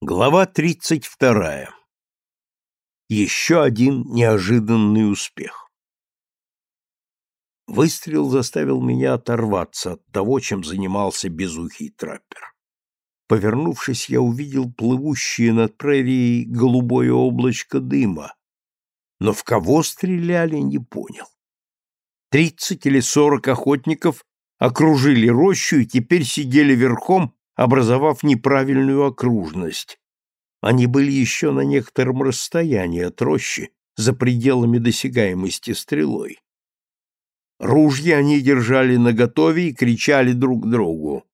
Глава тридцать вторая. Еще один неожиданный успех. Выстрел заставил меня оторваться от того, чем занимался безухий траппер. Повернувшись, я увидел плывущее над прерией голубое облачко дыма, но в кого стреляли, не понял. Тридцать или сорок охотников окружили рощу и теперь сидели верхом образовав неправильную окружность. Они были еще на некотором расстоянии от рощи, за пределами досягаемости стрелой. Ружья они держали наготове и кричали друг другу.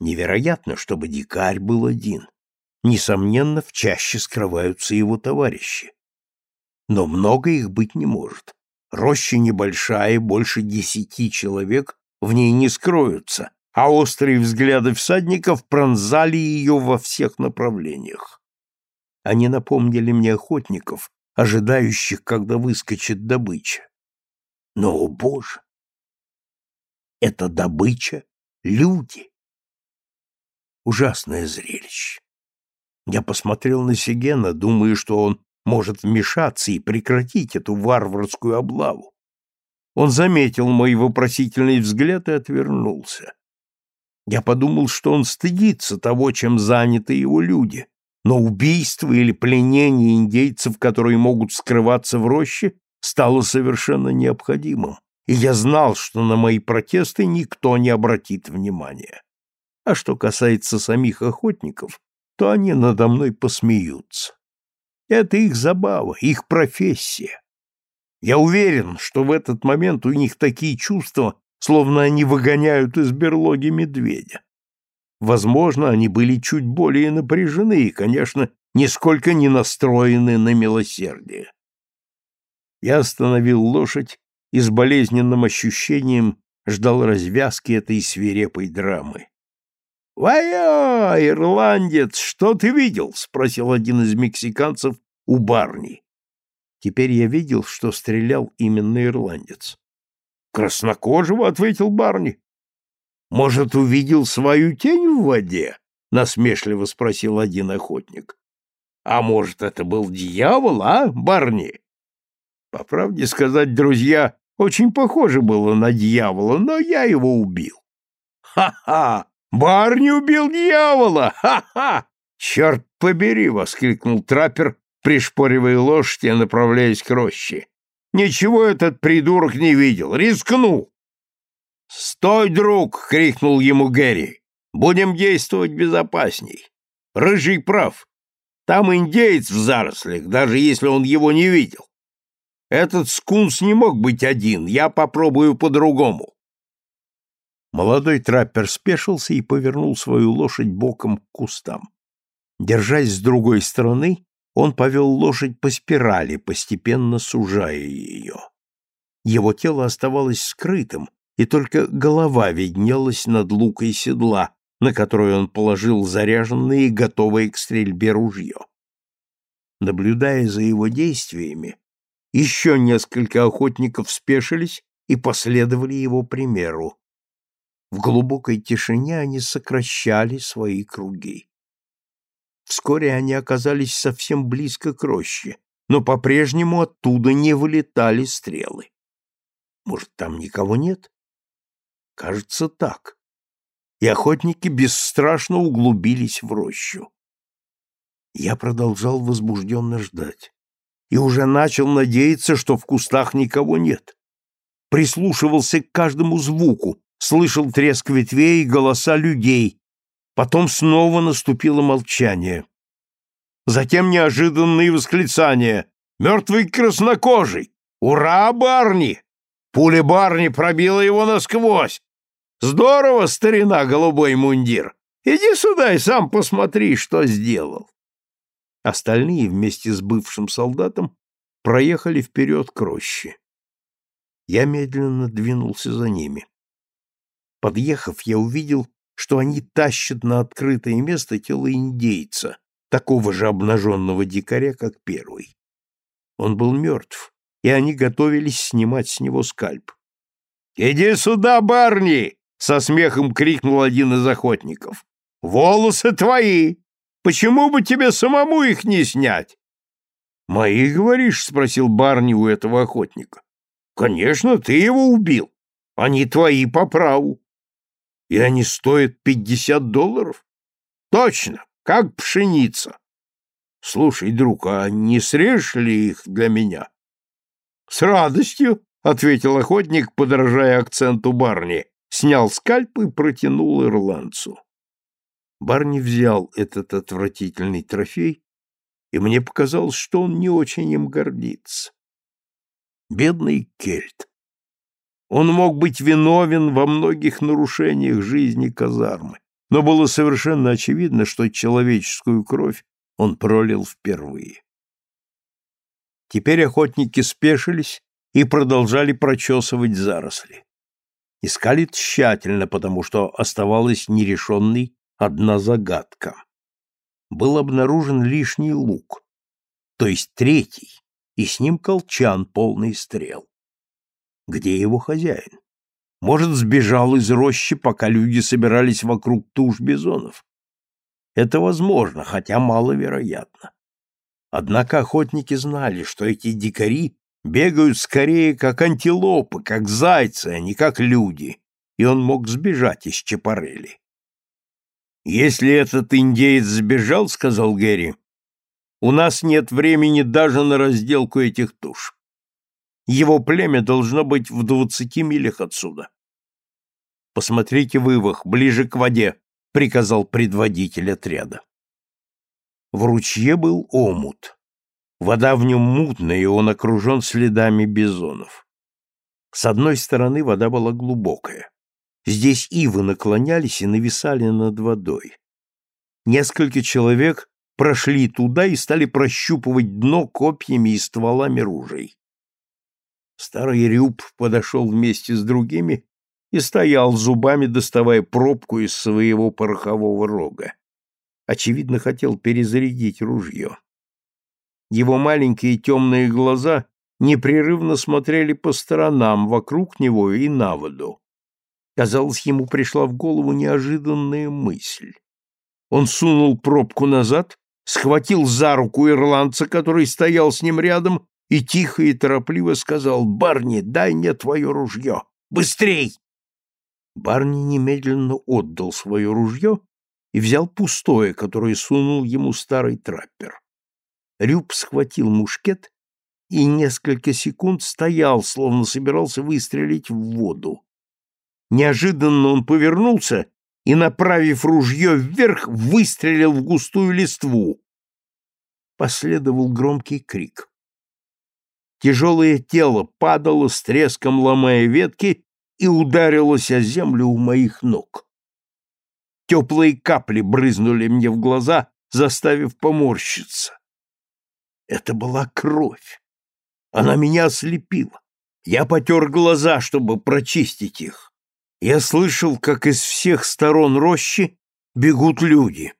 Невероятно, чтобы дикарь был один. Несомненно, в чаще скрываются его товарищи. Но много их быть не может. Роща небольшая, больше десяти человек в ней не скроются, а острые взгляды всадников пронзали ее во всех направлениях. Они напомнили мне охотников, ожидающих, когда выскочит добыча. Но, о боже! Это добыча — люди! Ужасное зрелище. Я посмотрел на Сигена, думая, что он может вмешаться и прекратить эту варварскую облаву. Он заметил мой вопросительный взгляд и отвернулся. Я подумал, что он стыдится того, чем заняты его люди, но убийство или пленение индейцев, которые могут скрываться в роще, стало совершенно необходимым, и я знал, что на мои протесты никто не обратит внимания. А что касается самих охотников, то они надо мной посмеются. Это их забава, их профессия. Я уверен, что в этот момент у них такие чувства, словно они выгоняют из берлоги медведя. Возможно, они были чуть более напряжены и, конечно, нисколько не настроены на милосердие. Я остановил лошадь и с болезненным ощущением ждал развязки этой свирепой драмы. «Вая, ирландец, что ты видел?» — спросил один из мексиканцев у барни. Теперь я видел, что стрелял именно ирландец. Краснокожего, ответил Барни. Может, увидел свою тень в воде? насмешливо спросил один охотник. А может, это был дьявол, а, Барни? По правде сказать, друзья, очень похоже было на дьявола, но я его убил. Ха-ха! Барни убил дьявола! Ха-ха! Черт побери! воскликнул траппер, пришпоривая лошадь и направляясь к роще. Ничего этот придурок не видел. Рискнул. «Стой, друг!» — крикнул ему Гэри. «Будем действовать безопасней. Рыжий прав. Там индеец в зарослях, даже если он его не видел. Этот скунс не мог быть один. Я попробую по-другому». Молодой траппер спешился и повернул свою лошадь боком к кустам. Держась с другой стороны, он повел лошадь по спирали, постепенно сужая ее. Его тело оставалось скрытым, и только голова виднелась над лукой седла, на которой он положил заряженное и готовое к стрельбе ружье. Наблюдая за его действиями, еще несколько охотников спешились и последовали его примеру. В глубокой тишине они сокращали свои круги. Вскоре они оказались совсем близко к роще, но по-прежнему оттуда не вылетали стрелы. Может, там никого нет? Кажется, так. И охотники бесстрашно углубились в рощу. Я продолжал возбужденно ждать и уже начал надеяться, что в кустах никого нет. Прислушивался к каждому звуку, слышал треск ветвей и голоса людей, Потом снова наступило молчание. Затем неожиданные восклицания. «Мертвый краснокожий! Ура, Барни! Пуля Барни пробила его насквозь! Здорово, старина, голубой мундир! Иди сюда и сам посмотри, что сделал!» Остальные вместе с бывшим солдатом проехали вперед к роще. Я медленно двинулся за ними. Подъехав, я увидел, что они тащат на открытое место тело индейца, такого же обнаженного дикаря, как первый. Он был мертв, и они готовились снимать с него скальп. «Иди сюда, Барни!» — со смехом крикнул один из охотников. «Волосы твои! Почему бы тебе самому их не снять? Мои, говоришь, спросил Барни у этого охотника. Конечно, ты его убил. Они твои по праву. И они стоят пятьдесят долларов? Точно, как пшеница. Слушай, друг, а не срежешь ли их для меня? С радостью, ответил охотник, подражая акценту Барни, снял скальп и протянул ирландцу. Барни взял этот отвратительный трофей, и мне показалось, что он не очень им гордится. Бедный кельт. Он мог быть виновен во многих нарушениях жизни казармы, но было совершенно очевидно, что человеческую кровь он пролил впервые. Теперь охотники спешились и продолжали прочесывать заросли. Искали тщательно, потому что оставалась нерешенной одна загадка. Был обнаружен лишний лук, то есть третий, и с ним колчан, полный стрел. Где его хозяин? Может, сбежал из рощи, пока люди собирались вокруг туш бизонов? Это возможно, хотя маловероятно. Однако охотники знали, что эти дикари бегают скорее как антилопы, как зайцы, а не как люди, и он мог сбежать из Чапарели. «Если этот индеец сбежал, — сказал Гэри, — у нас нет времени даже на разделку этих туш. Его племя должно быть в двадцати милях отсюда. Посмотрите вывах, ближе к воде, — приказал предводитель отряда. В ручье был омут. Вода в нем мутная, и он окружен следами бизонов. С одной стороны вода была глубокая. Здесь ивы наклонялись и нависали над водой. Несколько человек прошли туда и стали прощупывать дно копьями и стволами ружей. Старый Рюб подошел вместе с другими и стоял зубами, доставая пробку из своего порохового рога. Очевидно, хотел перезарядить ружье. Его маленькие темные глаза непрерывно смотрели по сторонам, вокруг него и на воду. Казалось, ему пришла в голову неожиданная мысль. Он сунул пробку назад, схватил за руку ирландца, который стоял с ним рядом, и тихо и торопливо сказал «Барни, дай мне твое ружье! Быстрей!» Барни немедленно отдал свое ружье и взял пустое, которое сунул ему старый траппер. Рюб схватил мушкет и несколько секунд стоял, словно собирался выстрелить в воду. Неожиданно он повернулся и, направив ружье вверх, выстрелил в густую листву. Последовал громкий крик. Тяжелое тело падало с треском, ломая ветки, и ударилось о землю у моих ног. Теплые капли брызнули мне в глаза, заставив поморщиться. Это была кровь. Она меня ослепила. Я потер глаза, чтобы прочистить их я слышал, как из всех сторон рощи бегут люди.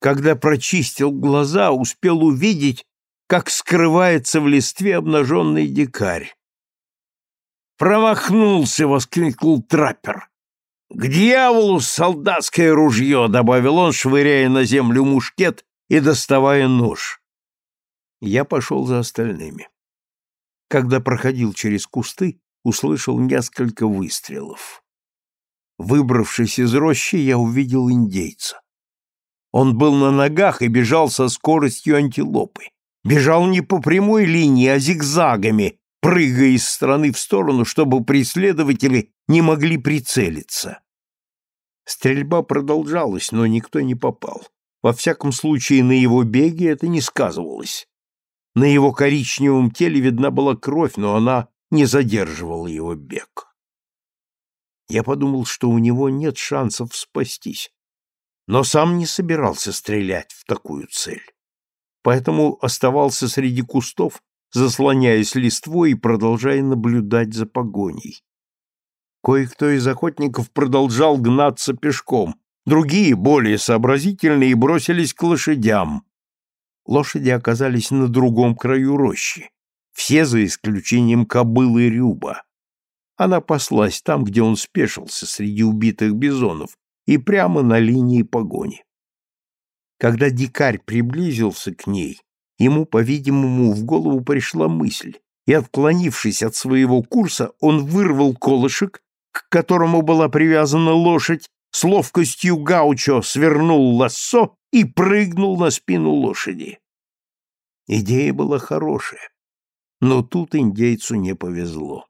Когда прочистил глаза, успел увидеть, как скрывается в листве обнаженный дикарь. «Промахнулся!» — воскликнул траппер. «К дьяволу солдатское ружье!» — добавил он, швыряя на землю мушкет и доставая нож. Я пошел за остальными. Когда проходил через кусты, услышал несколько выстрелов. Выбравшись из рощи, я увидел индейца. Он был на ногах и бежал со скоростью антилопы. Бежал не по прямой линии, а зигзагами, прыгая из стороны в сторону, чтобы преследователи не могли прицелиться. Стрельба продолжалась, но никто не попал. Во всяком случае, на его беге это не сказывалось. На его коричневом теле видна была кровь, но она не задерживала его бег. Я подумал, что у него нет шансов спастись, но сам не собирался стрелять в такую цель. Поэтому оставался среди кустов, заслоняясь листвой и продолжая наблюдать за погоней. Кое-кто из охотников продолжал гнаться пешком, другие, более сообразительные, бросились к лошадям. Лошади оказались на другом краю рощи, все за исключением кобылы Рюба. Она паслась там, где он спешился среди убитых бизонов и прямо на линии погони. Когда дикарь приблизился к ней, ему, по-видимому, в голову пришла мысль, и, отклонившись от своего курса, он вырвал колышек, к которому была привязана лошадь, с ловкостью гаучо свернул лассо и прыгнул на спину лошади. Идея была хорошая, но тут индейцу не повезло.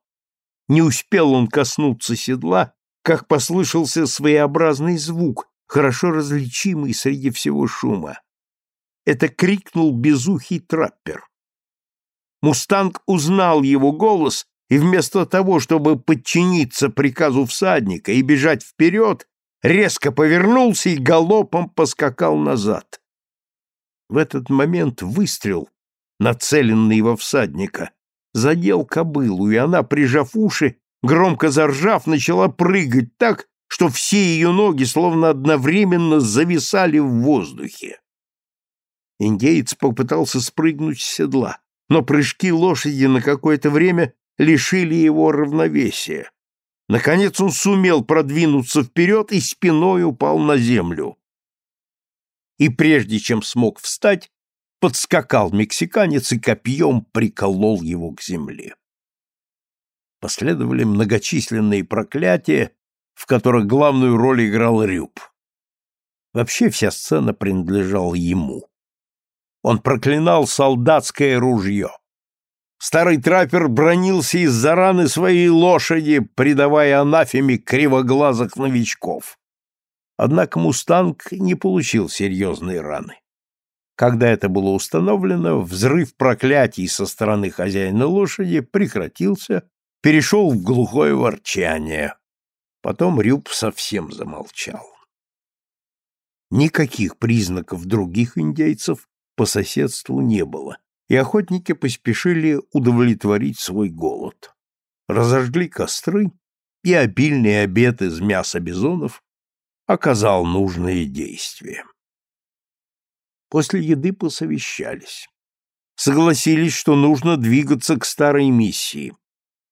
Не успел он коснуться седла, как послышался своеобразный звук, хорошо различимый среди всего шума. Это крикнул безухий траппер. Мустанг узнал его голос и вместо того, чтобы подчиниться приказу всадника и бежать вперед, резко повернулся и галопом поскакал назад. В этот момент выстрел, нацеленный во всадника, задел кобылу, и она, прижав уши, громко заржав, начала прыгать так, что все ее ноги словно одновременно зависали в воздухе. Индеец попытался спрыгнуть с седла, но прыжки лошади на какое-то время лишили его равновесия. Наконец он сумел продвинуться вперед и спиной упал на землю. И прежде чем смог встать, подскакал мексиканец и копьем приколол его к земле. Последовали многочисленные проклятия, в которых главную роль играл Рюб. Вообще вся сцена принадлежала ему. Он проклинал солдатское ружье. Старый траппер бронился из-за раны своей лошади, придавая анафеме кривоглазых новичков. Однако «Мустанг» не получил серьезной раны. Когда это было установлено, взрыв проклятий со стороны хозяина лошади прекратился, перешел в глухое ворчание. Потом Рюб совсем замолчал. Никаких признаков других индейцев по соседству не было, и охотники поспешили удовлетворить свой голод. Разожгли костры, и обильный обед из мяса бизонов оказал нужное действие. После еды посовещались. Согласились, что нужно двигаться к старой миссии.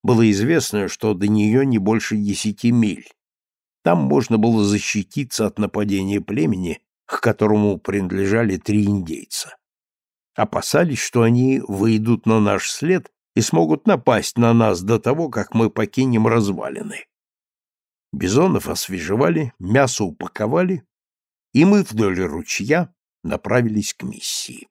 Было известно, что до нее не больше десяти миль. Там можно было защититься от нападения племени, к которому принадлежали три индейца. Опасались, что они выйдут на наш след и смогут напасть на нас до того, как мы покинем развалины. Бизонов освежевали, мясо упаковали, и мы вдоль ручья направились к миссии.